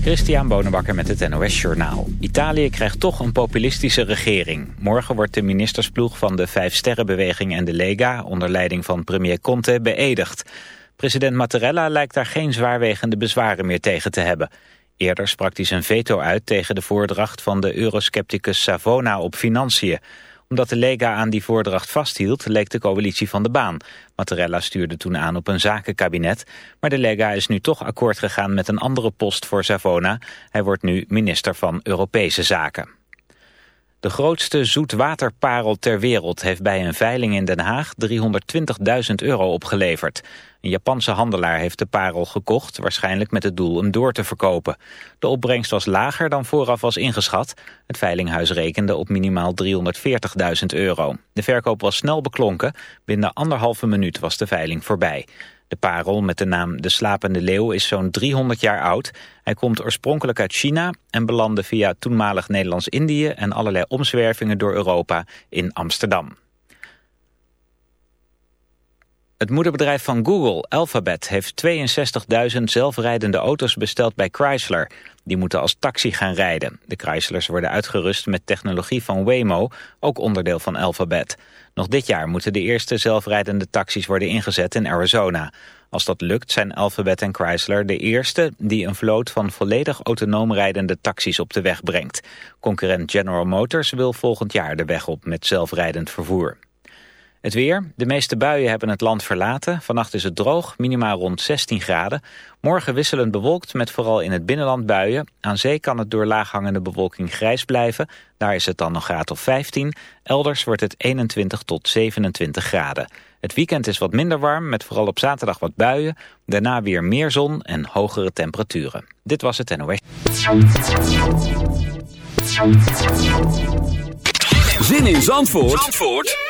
Christian Bonenbakker met het NOS Journaal. Italië krijgt toch een populistische regering. Morgen wordt de ministersploeg van de Vijf Sterrenbeweging en de Lega... onder leiding van premier Conte beëdigd. President Mattarella lijkt daar geen zwaarwegende bezwaren meer tegen te hebben. Eerder sprak hij zijn veto uit tegen de voordracht van de euroscepticus Savona op financiën omdat de Lega aan die voordracht vasthield, leek de coalitie van de baan. Mattarella stuurde toen aan op een zakenkabinet. Maar de Lega is nu toch akkoord gegaan met een andere post voor Savona. Hij wordt nu minister van Europese Zaken. De grootste zoetwaterparel ter wereld heeft bij een veiling in Den Haag 320.000 euro opgeleverd. Een Japanse handelaar heeft de parel gekocht, waarschijnlijk met het doel hem door te verkopen. De opbrengst was lager dan vooraf was ingeschat. Het veilinghuis rekende op minimaal 340.000 euro. De verkoop was snel beklonken. Binnen anderhalve minuut was de veiling voorbij. De parel met de naam De Slapende Leeuw is zo'n 300 jaar oud. Hij komt oorspronkelijk uit China en belandde via toenmalig Nederlands-Indië... en allerlei omzwervingen door Europa in Amsterdam. Het moederbedrijf van Google, Alphabet, heeft 62.000 zelfrijdende auto's besteld bij Chrysler. Die moeten als taxi gaan rijden. De Chryslers worden uitgerust met technologie van Waymo, ook onderdeel van Alphabet. Nog dit jaar moeten de eerste zelfrijdende taxis worden ingezet in Arizona. Als dat lukt zijn Alphabet en Chrysler de eerste die een vloot van volledig autonoom rijdende taxis op de weg brengt. Concurrent General Motors wil volgend jaar de weg op met zelfrijdend vervoer. Het weer. De meeste buien hebben het land verlaten. Vannacht is het droog, minimaal rond 16 graden. Morgen wisselend bewolkt met vooral in het binnenland buien. Aan zee kan het door laaghangende bewolking grijs blijven. Daar is het dan nog graad of 15. Elders wordt het 21 tot 27 graden. Het weekend is wat minder warm, met vooral op zaterdag wat buien. Daarna weer meer zon en hogere temperaturen. Dit was het NOS. Zin in Zandvoort? Zandvoort?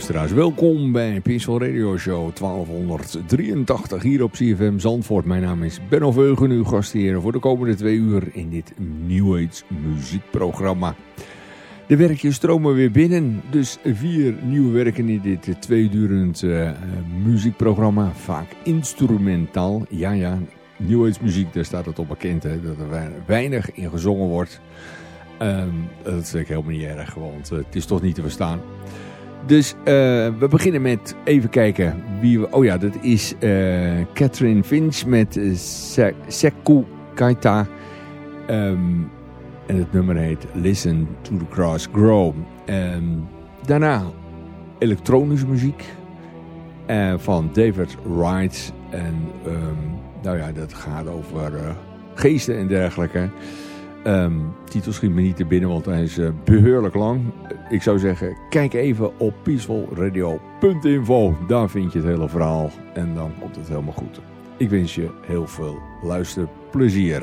Luisteraars, welkom bij Peaceful Radio Show 1283 hier op CFM Zandvoort. Mijn naam is Benno Veugen, uw gastheer voor de komende twee uur in dit New Age muziekprogramma. De werkjes stromen weer binnen, dus vier nieuwe werken in dit tweedurend uh, muziekprogramma. Vaak instrumentaal, ja ja, New Age muziek, daar staat het op bekend hè, dat er weinig in gezongen wordt. Um, dat is ik helemaal niet erg, want uh, het is toch niet te verstaan. Dus uh, we beginnen met even kijken wie we... Oh ja, dat is uh, Catherine Finch met uh, Sekou Kaita. Um, en het nummer heet Listen to the Grass Grow. Um, daarna elektronische muziek van David Wright. En um, nou ja, dat gaat over geesten en dergelijke. Um, titel schiet me niet te binnen, want hij is uh, behoorlijk lang. Ik zou zeggen, kijk even op peacefulradio.info. Daar vind je het hele verhaal en dan komt het helemaal goed. Ik wens je heel veel luisterplezier.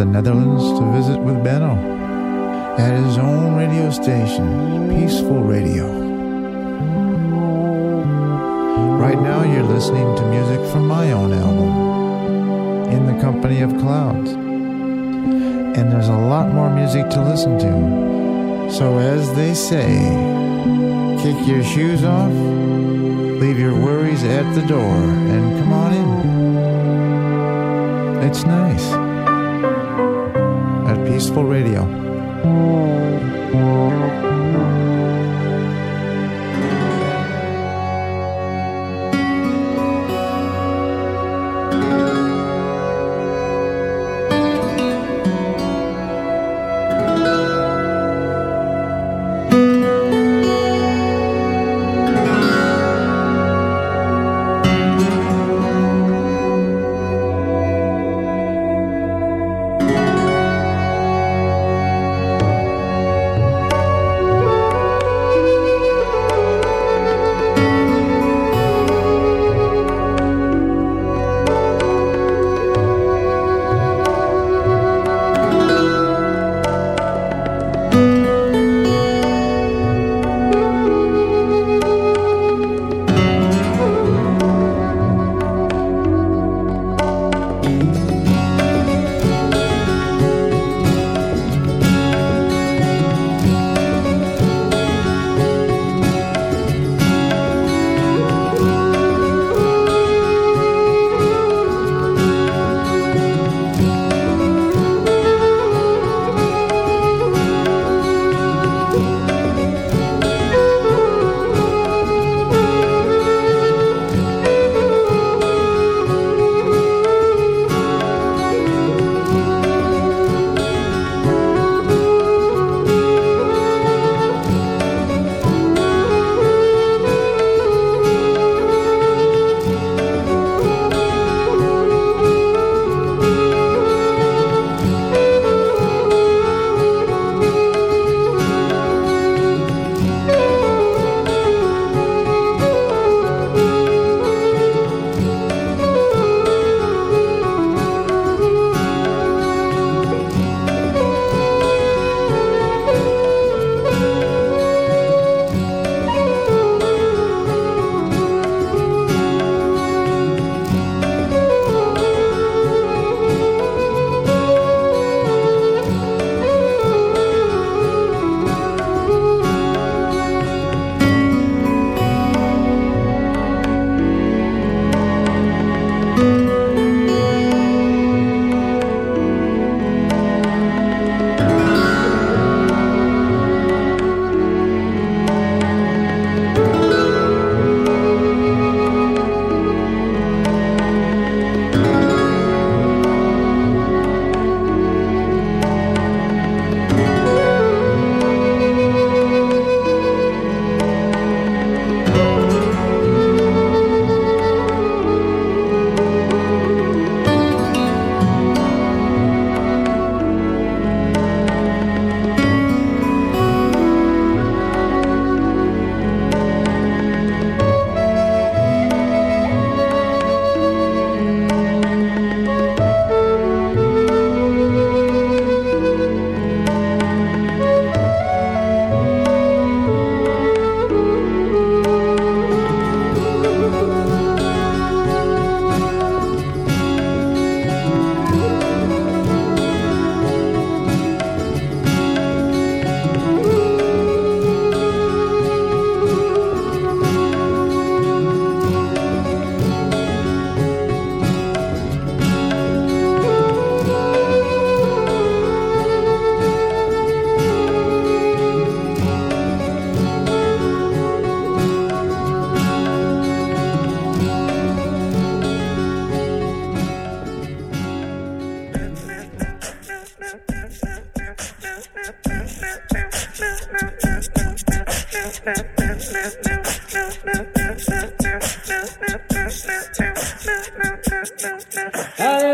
The Netherlands to visit with Benno at his own radio station, Peaceful Radio. Right now, you're listening to music from my own album, In the Company of Clouds. And there's a lot more music to listen to. So, as they say, kick your shoes off, leave your worries at the door, and come on in. It's nice. Peaceful Radio. Oh.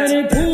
Everybody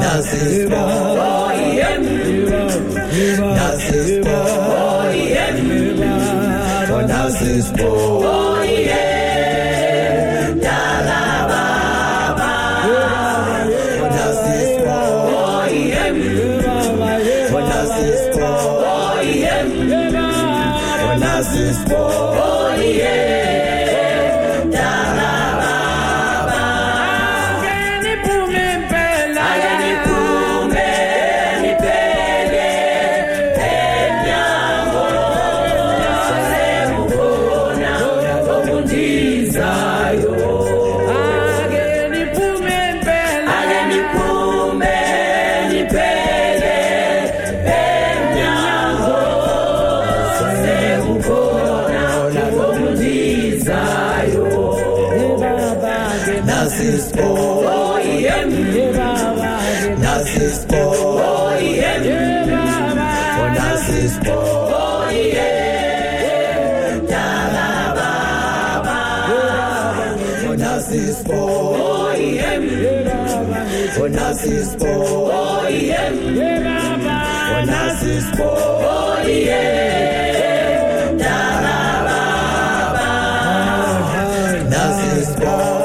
That's his boy. oh. God. go.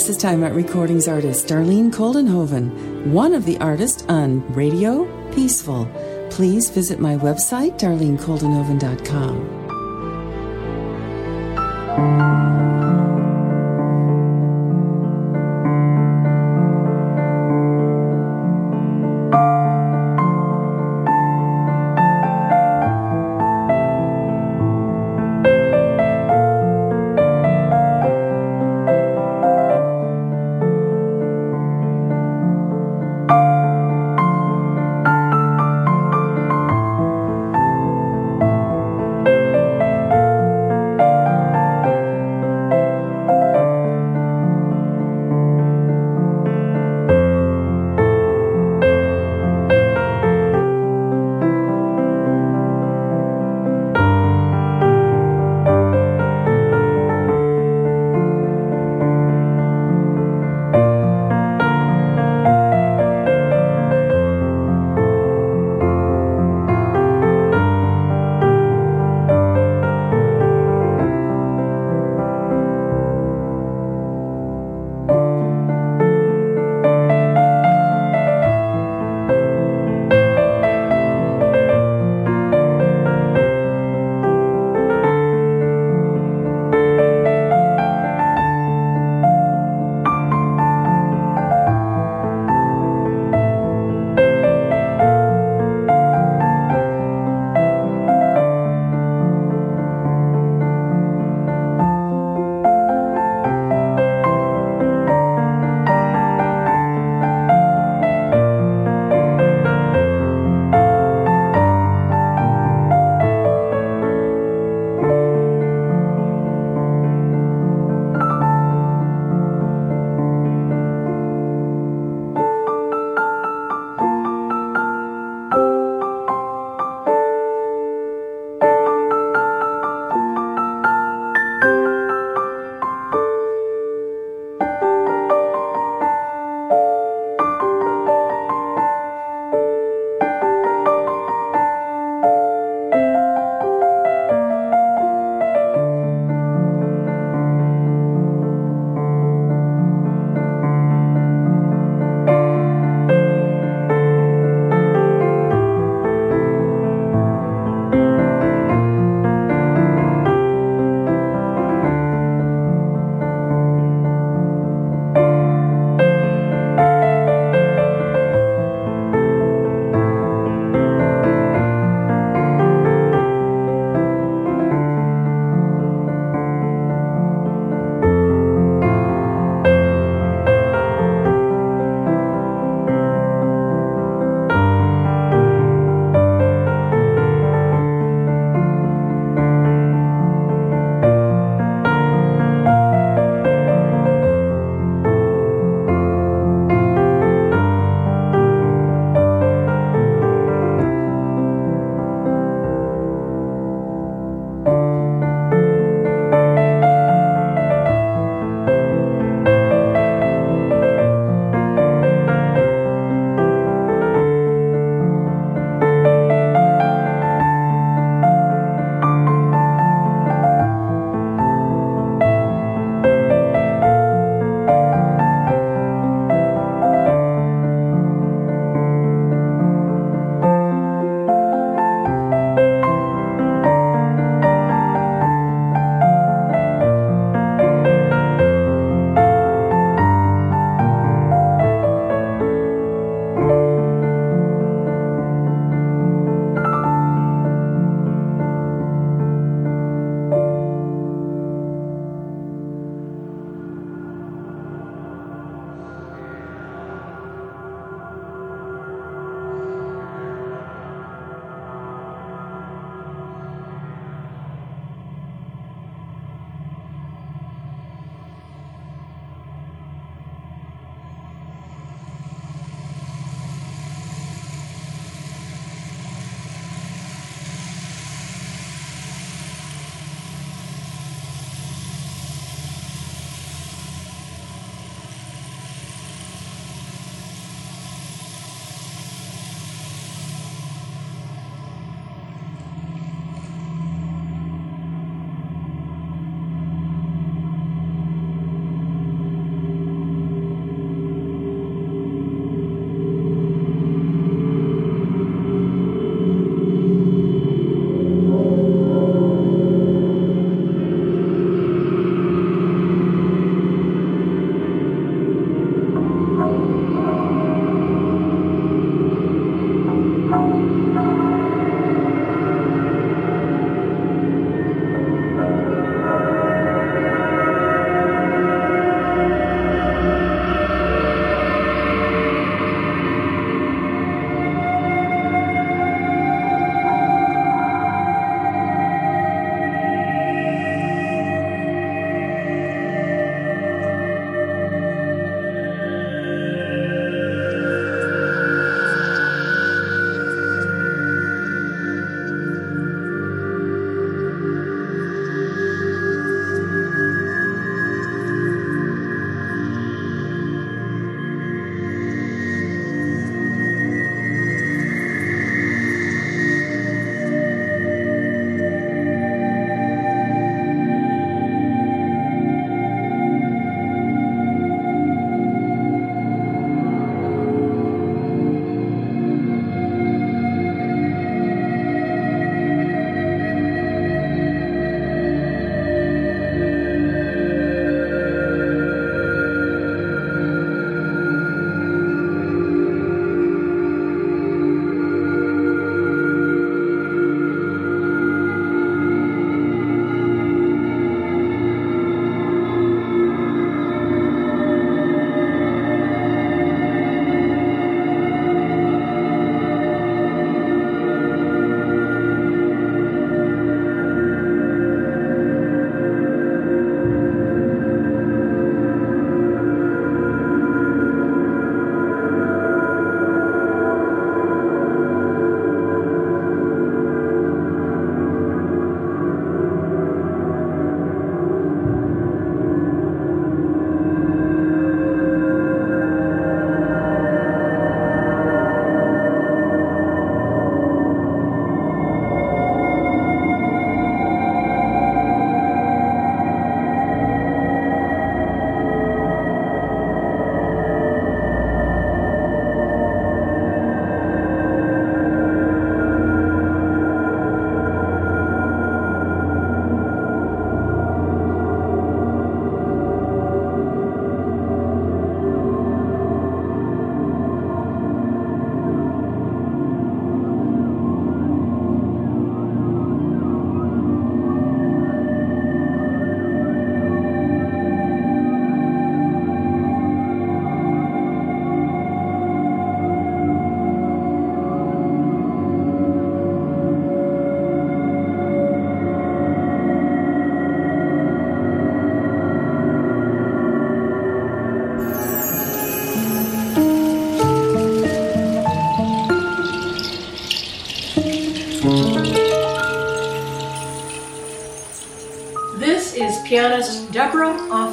This is Time Out Recordings artist Darlene Coldenhoven, one of the artists on Radio Peaceful. Please visit my website, darlenecoldenhoven.com.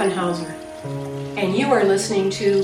Deborah and you are listening to